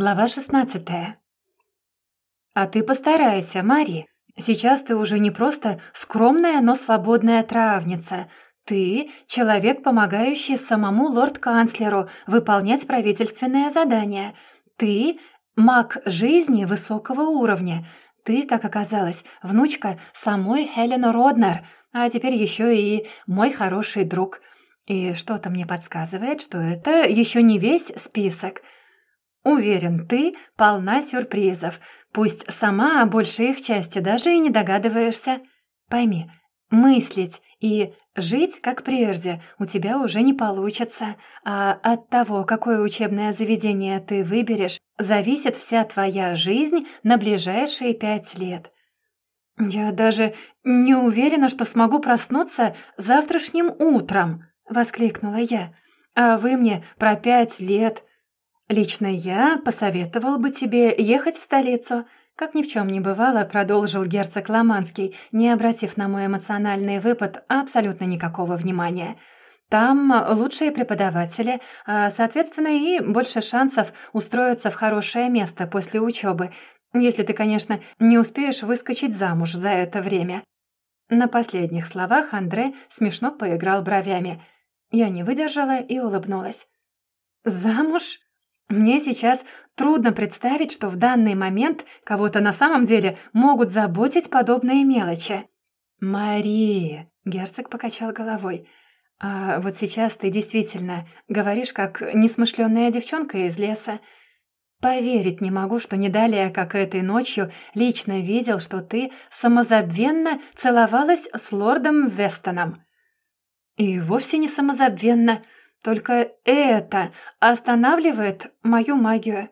Глава шестнадцатая. «А ты постарайся, Мари. Сейчас ты уже не просто скромная, но свободная травница. Ты — человек, помогающий самому лорд-канцлеру выполнять правительственные задания. Ты — маг жизни высокого уровня. Ты, как оказалось, внучка самой Хелен Роднер, а теперь еще и мой хороший друг. И что-то мне подсказывает, что это еще не весь список». Уверен, ты полна сюрпризов. Пусть сама о большей их части даже и не догадываешься. Пойми, мыслить и жить, как прежде, у тебя уже не получится, а от того, какое учебное заведение ты выберешь, зависит вся твоя жизнь на ближайшие пять лет. «Я даже не уверена, что смогу проснуться завтрашним утром», — воскликнула я. «А вы мне про пять лет...» «Лично я посоветовал бы тебе ехать в столицу», как ни в чем не бывало, продолжил герцог Ломанский, не обратив на мой эмоциональный выпад абсолютно никакого внимания. «Там лучшие преподаватели, а, соответственно, и больше шансов устроиться в хорошее место после учебы, если ты, конечно, не успеешь выскочить замуж за это время». На последних словах Андре смешно поиграл бровями. Я не выдержала и улыбнулась. «Замуж?» Мне сейчас трудно представить, что в данный момент кого-то на самом деле могут заботить подобные мелочи. «Мария!» — герцог покачал головой. «А вот сейчас ты действительно говоришь, как несмышленная девчонка из леса. Поверить не могу, что не далее, как этой ночью, лично видел, что ты самозабвенно целовалась с лордом Вестоном». «И вовсе не самозабвенно», только это останавливает мою магию».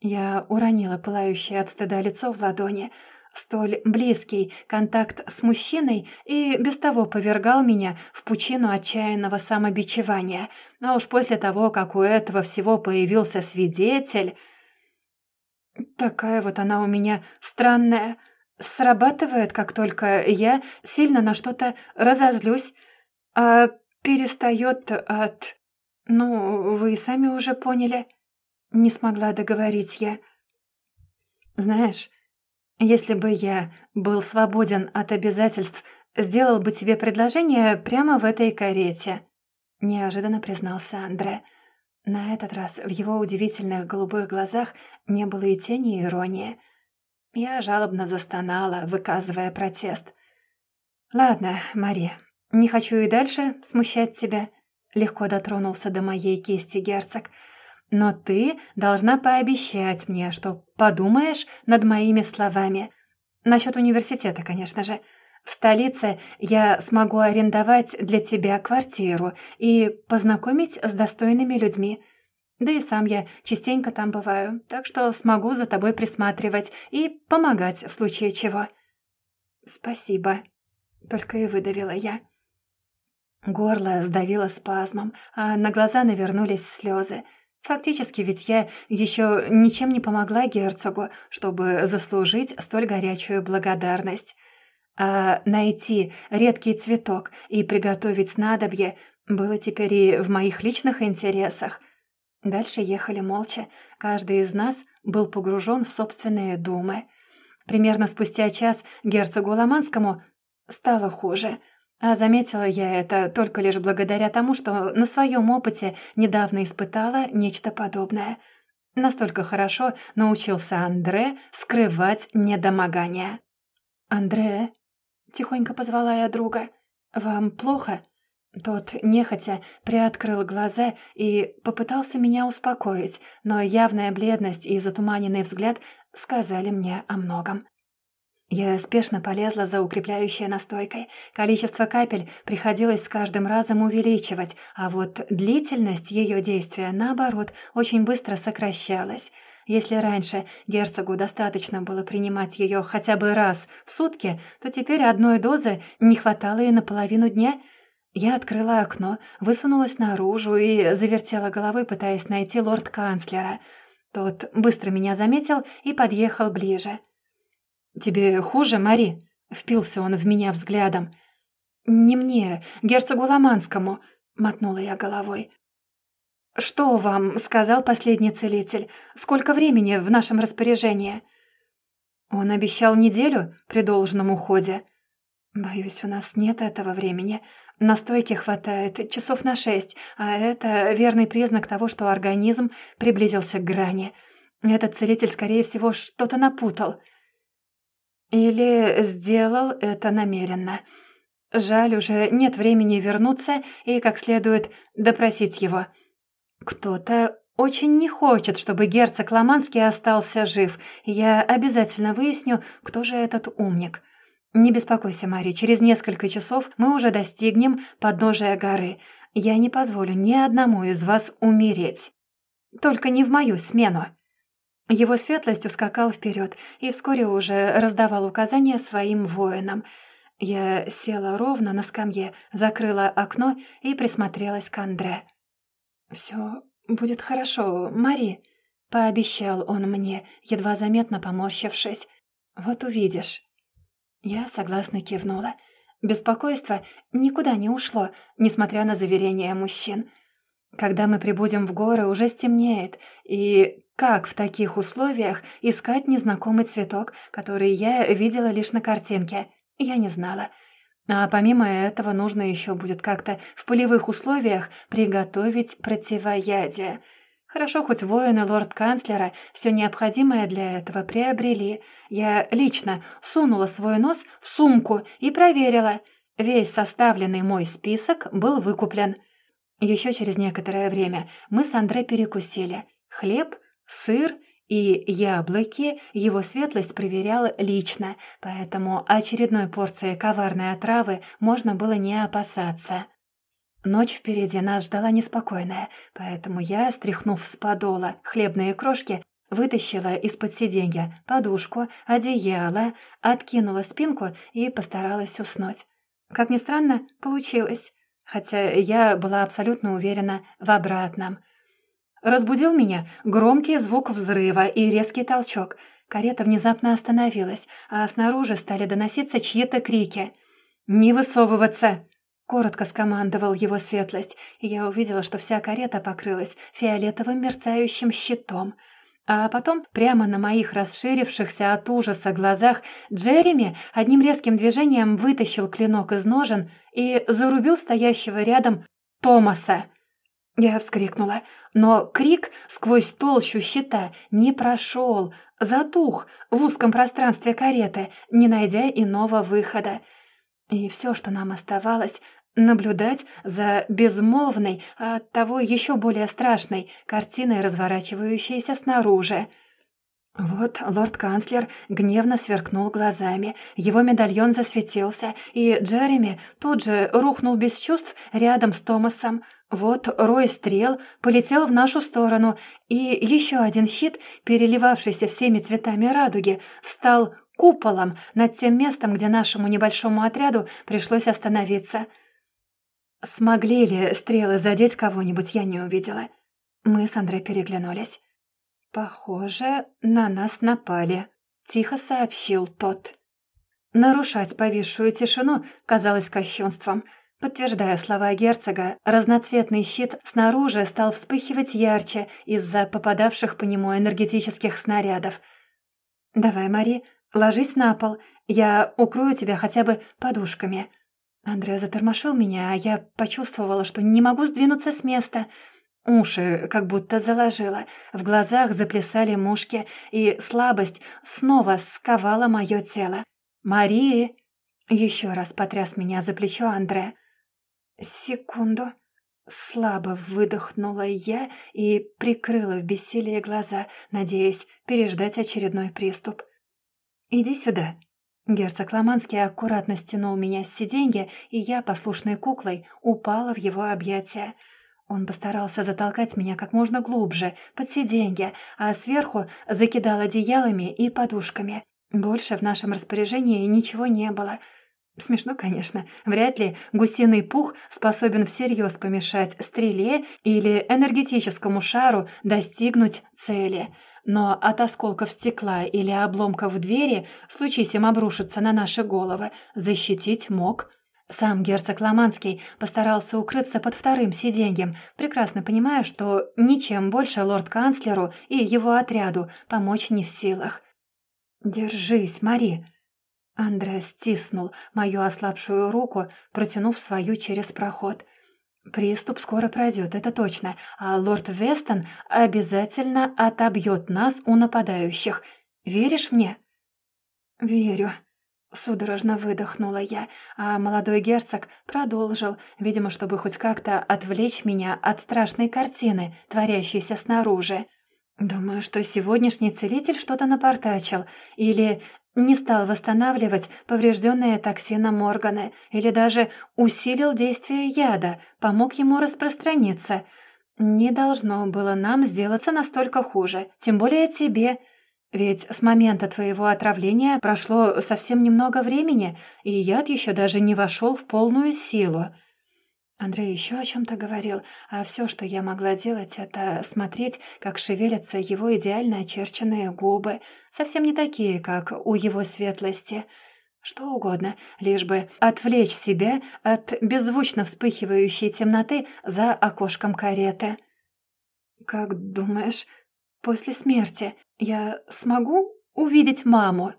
Я уронила пылающее от стыда лицо в ладони. Столь близкий контакт с мужчиной и без того повергал меня в пучину отчаянного самобичевания. А уж после того, как у этого всего появился свидетель... Такая вот она у меня странная. Срабатывает, как только я сильно на что-то разозлюсь. А перестает от... Ну, вы сами уже поняли. Не смогла договорить я. Знаешь, если бы я был свободен от обязательств, сделал бы тебе предложение прямо в этой карете. Неожиданно признался Андре. На этот раз в его удивительных голубых глазах не было и тени иронии. Я жалобно застонала, выказывая протест. «Ладно, Мария, «Не хочу и дальше смущать тебя», — легко дотронулся до моей кисти герцог. «Но ты должна пообещать мне, что подумаешь над моими словами. Насчет университета, конечно же. В столице я смогу арендовать для тебя квартиру и познакомить с достойными людьми. Да и сам я частенько там бываю, так что смогу за тобой присматривать и помогать в случае чего». «Спасибо», — только и выдавила я. Горло сдавило спазмом, а на глаза навернулись слезы. Фактически ведь я еще ничем не помогла герцогу, чтобы заслужить столь горячую благодарность. А найти редкий цветок и приготовить снадобье было теперь и в моих личных интересах. Дальше ехали молча. Каждый из нас был погружен в собственные думы. Примерно спустя час герцогу Ломанскому стало хуже — а заметила я это только лишь благодаря тому, что на своем опыте недавно испытала нечто подобное. Настолько хорошо научился Андре скрывать недомогание. «Андре?» — тихонько позвала я друга. «Вам плохо?» Тот нехотя приоткрыл глаза и попытался меня успокоить, но явная бледность и затуманенный взгляд сказали мне о многом. Я спешно полезла за укрепляющей настойкой. Количество капель приходилось с каждым разом увеличивать, а вот длительность ее действия, наоборот, очень быстро сокращалась. Если раньше герцогу достаточно было принимать ее хотя бы раз в сутки, то теперь одной дозы не хватало и на половину дня. Я открыла окно, высунулась наружу и завертела головой, пытаясь найти лорд-канцлера. Тот быстро меня заметил и подъехал ближе. «Тебе хуже, Мари?» — впился он в меня взглядом. «Не мне, герцогу Ломанскому», — мотнула я головой. «Что вам сказал последний целитель? Сколько времени в нашем распоряжении?» «Он обещал неделю при должном уходе». «Боюсь, у нас нет этого времени. Настойки хватает часов на шесть, а это верный признак того, что организм приблизился к грани. Этот целитель, скорее всего, что-то напутал. Или сделал это намеренно. Жаль, уже нет времени вернуться и как следует допросить его. Кто-то очень не хочет, чтобы герцог Ломанский остался жив. Я обязательно выясню, кто же этот умник. «Не беспокойся, Мари, через несколько часов мы уже достигнем подножия горы. Я не позволю ни одному из вас умереть. Только не в мою смену». Его светлость ускакал вперед и вскоре уже раздавал указания своим воинам. Я села ровно на скамье, закрыла окно и присмотрелась к Андре. «Все будет хорошо, Мари», — пообещал он мне, едва заметно поморщившись. «Вот увидишь». Я согласно кивнула. Беспокойство никуда не ушло, несмотря на заверения мужчин. Когда мы прибудем в горы, уже стемнеет, и как в таких условиях искать незнакомый цветок, который я видела лишь на картинке, я не знала. А помимо этого нужно еще будет как-то в полевых условиях приготовить противоядие — Хорошо, хоть воины лорд-канцлера все необходимое для этого приобрели. Я лично сунула свой нос в сумку и проверила. Весь составленный мой список был выкуплен. Еще через некоторое время мы с Андре перекусили. Хлеб, сыр и яблоки его светлость проверял лично, поэтому очередной порции коварной отравы можно было не опасаться. Ночь впереди нас ждала неспокойная, поэтому я, стряхнув с подола хлебные крошки, вытащила из-под сиденья подушку, одеяло, откинула спинку и постаралась уснуть. Как ни странно, получилось, хотя я была абсолютно уверена в обратном. Разбудил меня громкий звук взрыва и резкий толчок. Карета внезапно остановилась, а снаружи стали доноситься чьи-то крики. «Не высовываться!» Коротко скомандовал его светлость, и я увидела, что вся карета покрылась фиолетовым мерцающим щитом. А потом, прямо на моих расширившихся от ужаса глазах, Джереми одним резким движением вытащил клинок из ножен и зарубил стоящего рядом Томаса. Я вскрикнула, но крик сквозь толщу щита не прошел, затух в узком пространстве кареты, не найдя иного выхода. И все, что нам оставалось, наблюдать за безмолвной, а оттого еще более страшной картиной, разворачивающейся снаружи. Вот лорд-канцлер гневно сверкнул глазами, его медальон засветился, и Джереми тут же рухнул без чувств рядом с Томасом. Вот рой стрел полетел в нашу сторону, и еще один щит, переливавшийся всеми цветами радуги, встал куполом над тем местом, где нашему небольшому отряду пришлось остановиться — Смогли ли стрелы задеть кого-нибудь, я не увидела. Мы с Андре переглянулись. «Похоже, на нас напали», — тихо сообщил тот. Нарушать повисшую тишину казалось кощунством. Подтверждая слова герцога, разноцветный щит снаружи стал вспыхивать ярче из-за попадавших по нему энергетических снарядов. «Давай, Мари, ложись на пол, я укрою тебя хотя бы подушками», Андреа затормошил меня, а я почувствовала, что не могу сдвинуться с места. Уши как будто заложило, в глазах заплясали мушки, и слабость снова сковала мое тело. «Марии!» — еще раз потряс меня за плечо Андре. «Секунду!» Слабо выдохнула я и прикрыла в бессилии глаза, надеясь переждать очередной приступ. «Иди сюда», Герцог Ломанский аккуратно стянул меня с сиденья, и я, послушной куклой, упала в его объятия. Он постарался затолкать меня как можно глубже, под сиденье, а сверху закидал одеялами и подушками. Больше в нашем распоряжении ничего не было. Смешно, конечно. Вряд ли гусиный пух способен всерьез помешать стреле или энергетическому шару достигнуть цели — но от осколков стекла или обломков двери, случись им обрушиться на наши головы, защитить мог. Сам герцог Ломанский постарался укрыться под вторым сиденьем, прекрасно понимая, что ничем больше лорд-канцлеру и его отряду помочь не в силах. «Держись, Мари!» Андре стиснул мою ослабшую руку, протянув свою через проход. «Приступ скоро пройдет, это точно, а лорд Вестон обязательно отобьет нас у нападающих. Веришь мне?» «Верю», Судорожно выдохнула я, а молодой герцог продолжил, видимо, чтобы хоть как-то отвлечь меня от страшной картины, творящейся снаружи. Думаю, что сегодняшний целитель что-то напортачил, или не стал восстанавливать поврежденные токсином органы, или даже усилил действие яда, помог ему распространиться. Не должно было нам сделаться настолько хуже, тем более тебе — ведь с момента твоего отравления прошло совсем немного времени, и яд еще даже не вошел в полную силу. Андрей еще о чем-то говорил, а все, что я могла делать, это смотреть, как шевелятся его идеально очерченные губы, совсем не такие, как у его светлости. Что угодно, лишь бы отвлечь себя от беззвучно вспыхивающей темноты за окошком кареты. «Как думаешь, после смерти «Я смогу увидеть маму?»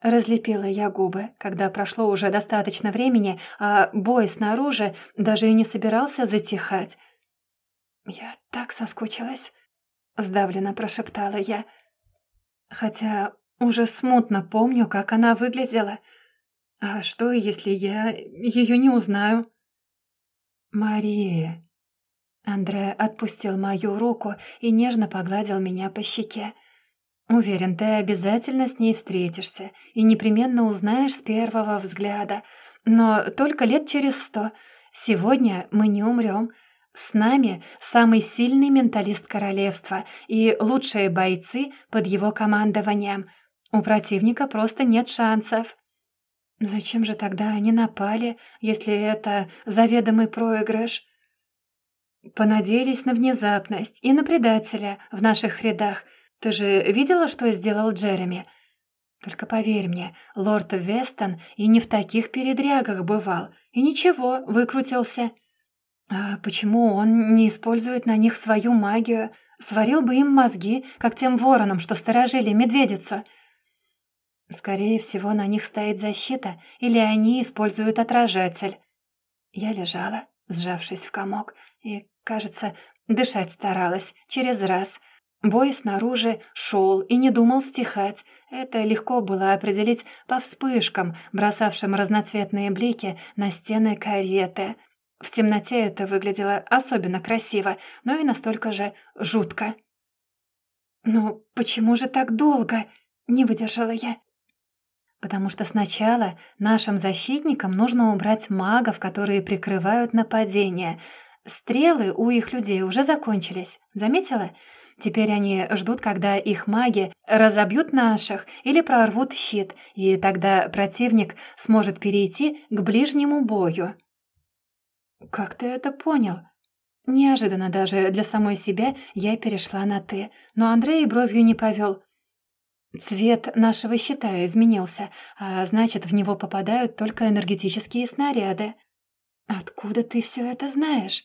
Разлепила я губы, когда прошло уже достаточно времени, а бой снаружи даже и не собирался затихать. «Я так соскучилась», — сдавленно прошептала я. Хотя уже смутно помню, как она выглядела. А что, если я ее не узнаю? «Мария...» Андре отпустил мою руку и нежно погладил меня по щеке. Уверен, ты обязательно с ней встретишься и непременно узнаешь с первого взгляда. Но только лет через сто. Сегодня мы не умрем. С нами самый сильный менталист королевства и лучшие бойцы под его командованием. У противника просто нет шансов. Зачем же тогда они напали, если это заведомый проигрыш? Понадеялись на внезапность и на предателя в наших рядах — ты же видела, что сделал Джереми? Только поверь мне, лорд Вестон и не в таких передрягах бывал. И ничего, выкрутился. А почему он не использует на них свою магию? Сварил бы им мозги, как тем воронам, что сторожили медведицу. Скорее всего, на них стоит защита, или они используют отражатель. Я лежала, сжавшись в комок, и, кажется, дышать старалась через раз — Бой снаружи шел и не думал стихать. Это легко было определить по вспышкам, бросавшим разноцветные блики на стены кареты. В темноте это выглядело особенно красиво, но и настолько же жутко. «Ну, почему же так долго?» — не выдержала я. «Потому что сначала нашим защитникам нужно убрать магов, которые прикрывают нападение. Стрелы у их людей уже закончились. Заметила?» Теперь они ждут, когда их маги разобьют наших или прорвут щит, и тогда противник сможет перейти к ближнему бою. «Как ты это понял?» Неожиданно даже для самой себя я перешла на «ты», но Андрей бровью не повел. Цвет нашего щита изменился, а значит, в него попадают только энергетические снаряды. Откуда ты все это знаешь?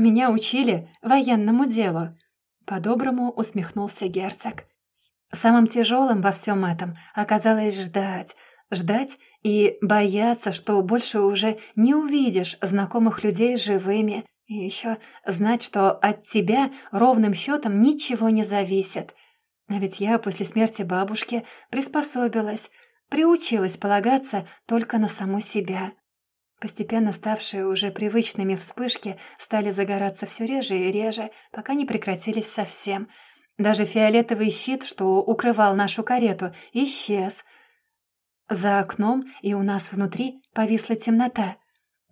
Меня учили военному делу. По-доброму усмехнулся герцог. Самым тяжелым во всем этом оказалось ждать. Ждать и бояться, что больше уже не увидишь знакомых людей живыми. И еще знать, что от тебя ровным счетом ничего не зависит. А ведь я после смерти бабушки приспособилась, приучилась полагаться только на саму себя. Постепенно ставшие уже привычными вспышки стали загораться все реже и реже, пока не прекратились совсем. Даже фиолетовый щит, что укрывал нашу карету, исчез. За окном и у нас внутри повисла темнота.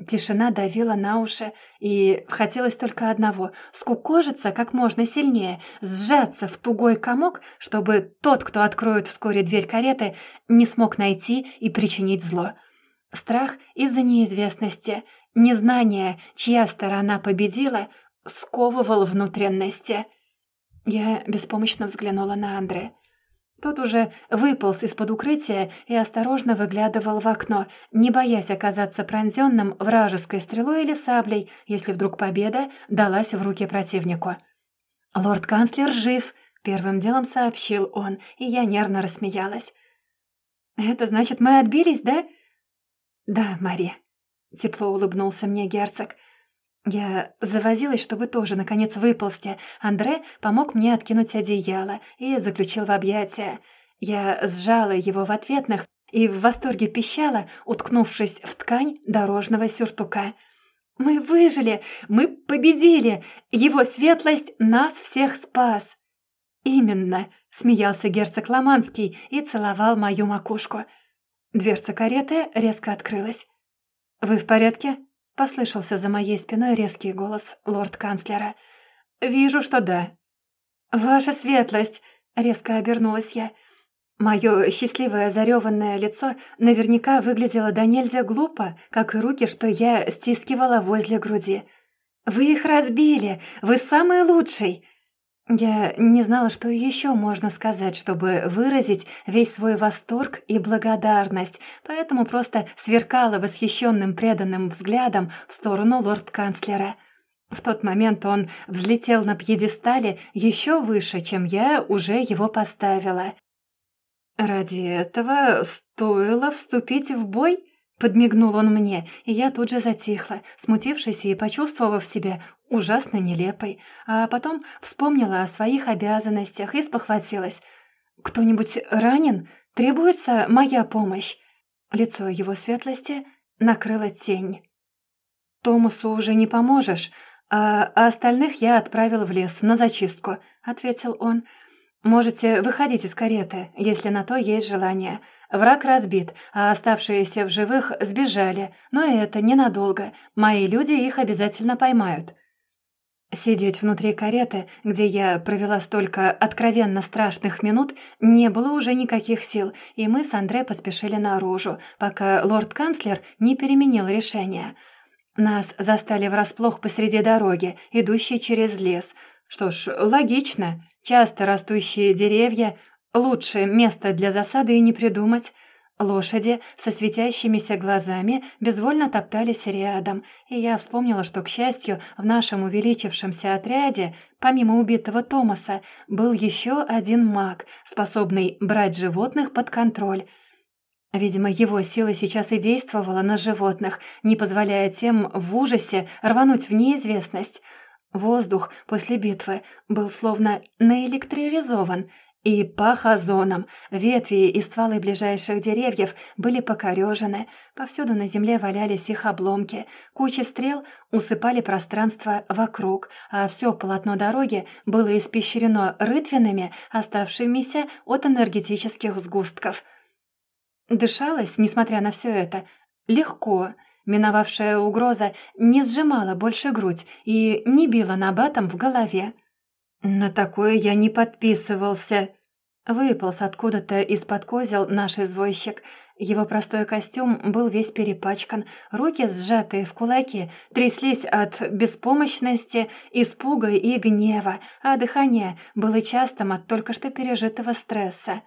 Тишина давила на уши, и хотелось только одного — скукожиться как можно сильнее, сжаться в тугой комок, чтобы тот, кто откроет вскоре дверь кареты, не смог найти и причинить зло — Страх из-за неизвестности, незнание, чья сторона победила, сковывал внутренности. Я беспомощно взглянула на Андре. Тот уже выполз из-под укрытия и осторожно выглядывал в окно, не боясь оказаться пронзенным вражеской стрелой или саблей, если вдруг победа далась в руки противнику. «Лорд-канцлер жив!» — первым делом сообщил он, и я нервно рассмеялась. «Это значит, мы отбились, да?» «Да, Мари», — тепло улыбнулся мне герцог. Я завозилась, чтобы тоже, наконец, выползти. Андре помог мне откинуть одеяло и заключил в объятия. Я сжала его в ответных и в восторге пищала, уткнувшись в ткань дорожного сюртука. «Мы выжили! Мы победили! Его светлость нас всех спас!» «Именно!» — смеялся герцог Ломанский и целовал мою макушку. Дверца кареты резко открылась. «Вы в порядке?» Послышался за моей спиной резкий голос лорд-канцлера. «Вижу, что да». «Ваша светлость!» — резко обернулась я. Мое счастливое зареванное лицо наверняка выглядело до нельзя глупо, как и руки, что я стискивала возле груди. «Вы их разбили! Вы самый лучший!» Я не знала, что еще можно сказать, чтобы выразить весь свой восторг и благодарность, поэтому просто сверкала восхищенным преданным взглядом в сторону лорд-канцлера. В тот момент он взлетел на пьедестале еще выше, чем я уже его поставила. «Ради этого стоило вступить в бой?» Подмигнул он мне, и я тут же затихла, смутившись и почувствовав себя ужасно нелепой, а потом вспомнила о своих обязанностях и спохватилась. «Кто-нибудь ранен? Требуется моя помощь?» Лицо его светлости накрыла тень. «Томасу уже не поможешь, а остальных я отправил в лес на зачистку», — ответил он. «Можете выходить из кареты, если на то есть желание. Враг разбит, а оставшиеся в живых сбежали, но это ненадолго. Мои люди их обязательно поймают». Сидеть внутри кареты, где я провела столько откровенно страшных минут, не было уже никаких сил, и мы с Андре поспешили наружу, пока лорд-канцлер не переменил решение. Нас застали врасплох посреди дороги, идущей через лес. Что ж, логично. Часто растущие деревья Лучше место для засады и не придумать. Лошади со светящимися глазами безвольно топтались рядом, и я вспомнила, что, к счастью, в нашем увеличившемся отряде, помимо убитого Томаса, был еще один маг, способный брать животных под контроль. Видимо, его сила сейчас и действовала на животных, не позволяя тем в ужасе рвануть в неизвестность. Воздух после битвы был словно наэлектризован — и пах озоном. Ветви и стволы ближайших деревьев были покорежены, повсюду на земле валялись их обломки, кучи стрел усыпали пространство вокруг, а все полотно дороги было испещрено рытвинами, оставшимися от энергетических сгустков. Дышалось, несмотря на все это, легко. Миновавшая угроза не сжимала больше грудь и не била набатом в голове. «На такое я не подписывался», Выполз откуда-то из-под козел наш извозчик. Его простой костюм был весь перепачкан, руки, сжатые в кулаки, тряслись от беспомощности, испуга и гнева, а дыхание было частым от только что пережитого стресса.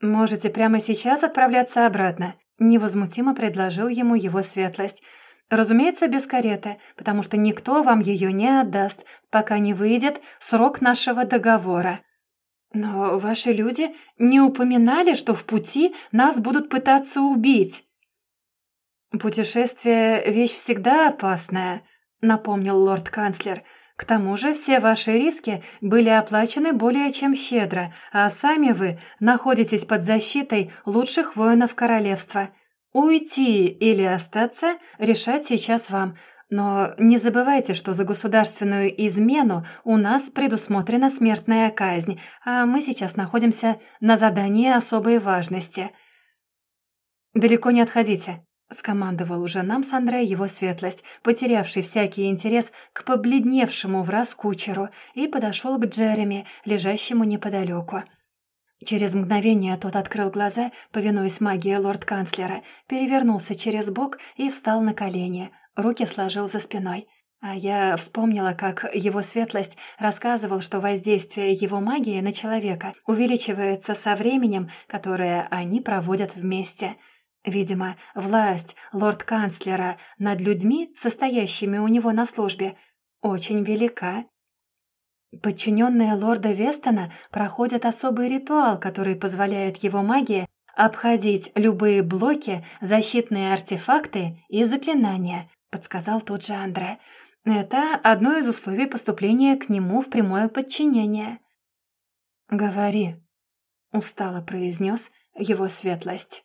«Можете прямо сейчас отправляться обратно», — невозмутимо предложил ему его светлость. «Разумеется, без кареты, потому что никто вам ее не отдаст, пока не выйдет срок нашего договора». «Но ваши люди не упоминали, что в пути нас будут пытаться убить?» «Путешествие — вещь всегда опасная», — напомнил лорд-канцлер. «К тому же все ваши риски были оплачены более чем щедро, а сами вы находитесь под защитой лучших воинов королевства. Уйти или остаться — решать сейчас вам, но не забывайте, что за государственную измену у нас предусмотрена смертная казнь, а мы сейчас находимся на задании особой важности. «Далеко не отходите», — скомандовал уже нам с Андре его светлость, потерявший всякий интерес к побледневшему враз кучеру, и подошел к Джереми, лежащему неподалеку. Через мгновение тот открыл глаза, повинуясь магии лорд-канцлера, перевернулся через бок и встал на колени, руки сложил за спиной. А я вспомнила, как его светлость рассказывал, что воздействие его магии на человека увеличивается со временем, которое они проводят вместе. Видимо, власть лорд-канцлера над людьми, состоящими у него на службе, очень велика. Подчиненные лорда Вестона проходят особый ритуал, который позволяет его магии обходить любые блоки, защитные артефакты и заклинания, подсказал тот же Андре. Это одно из условий поступления к нему в прямое подчинение. «Говори», — устало произнес его светлость.